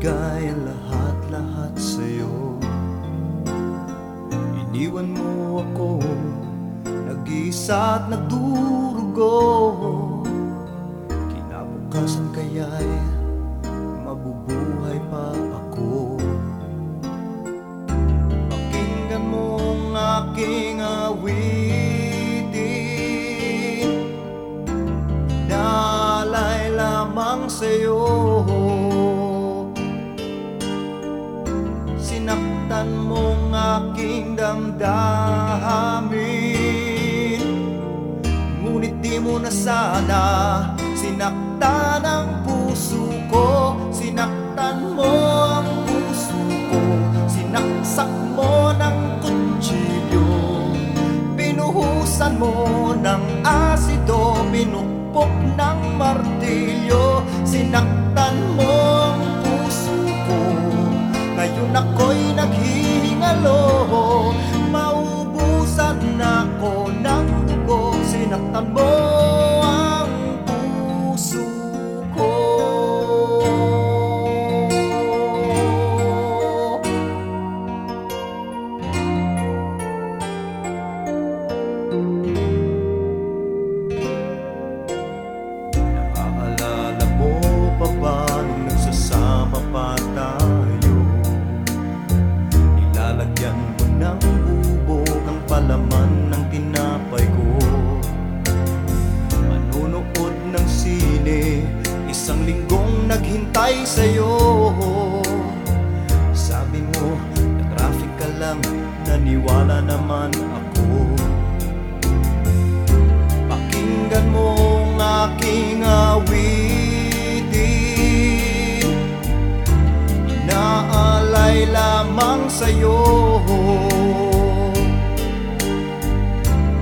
ibigay ang lahat-lahat sa'yo. Iniwan mo ako Nag-iisa at nagdurugo. Kinabukasan kaya'y mabubuhay pa ako. Pakinggan mo ang aking awitin. Nalay lamang sa'yo Sinaktan mong aking damdamin. Ngunit di mo na sana Sinaktan ang puso ko. Sinaktan mo ang puso ko. Sinaksak mo ng kutsilyo. Pinuhusan mo ng asido. Pinukpok ng martilyo. Sinaktan ako'y naghihingalo naniwala naman ako. Pakinggan mo ang aking awitin. Inaalay lamang sa'yo.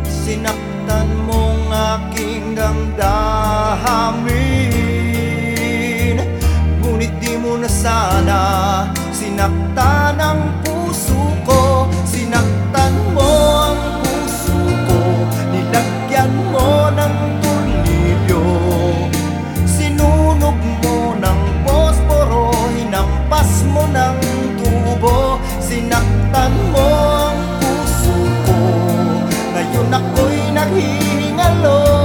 Sinaktan mong aking damdamin Sinaktan mo ang puso ko. Ngayon ako'y naghihingalo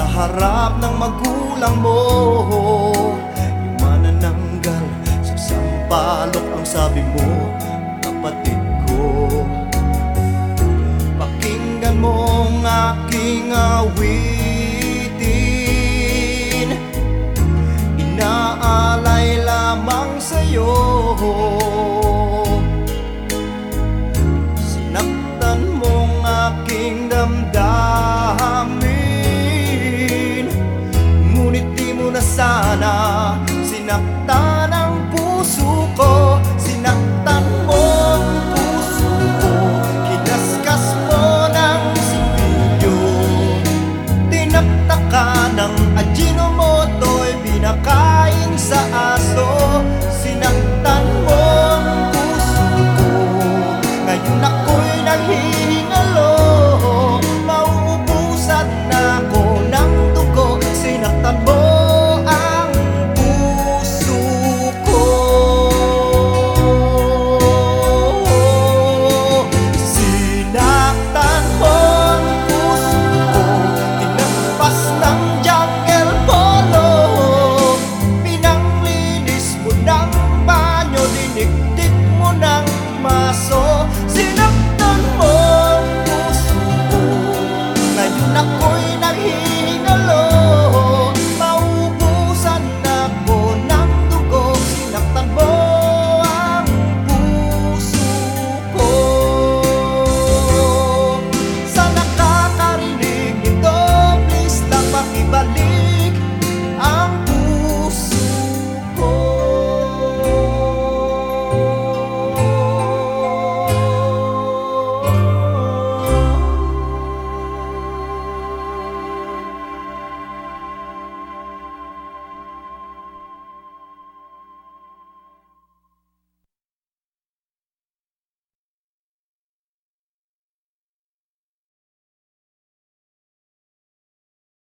sa harap ng magulang mo Yung manananggal sa sampalok ang sabi mo Kapatid ko. Pakinggan mo ang aking awitin Sinaktan ang puso ko. Sinaktan mo ang puso ko. Kinaskas mo ng sipilyo Tinaktak ka ng Ajinomoto'y pinakain sa aso. Sinaktan mo ang puso ko. Ngayon ako'y naghihingalon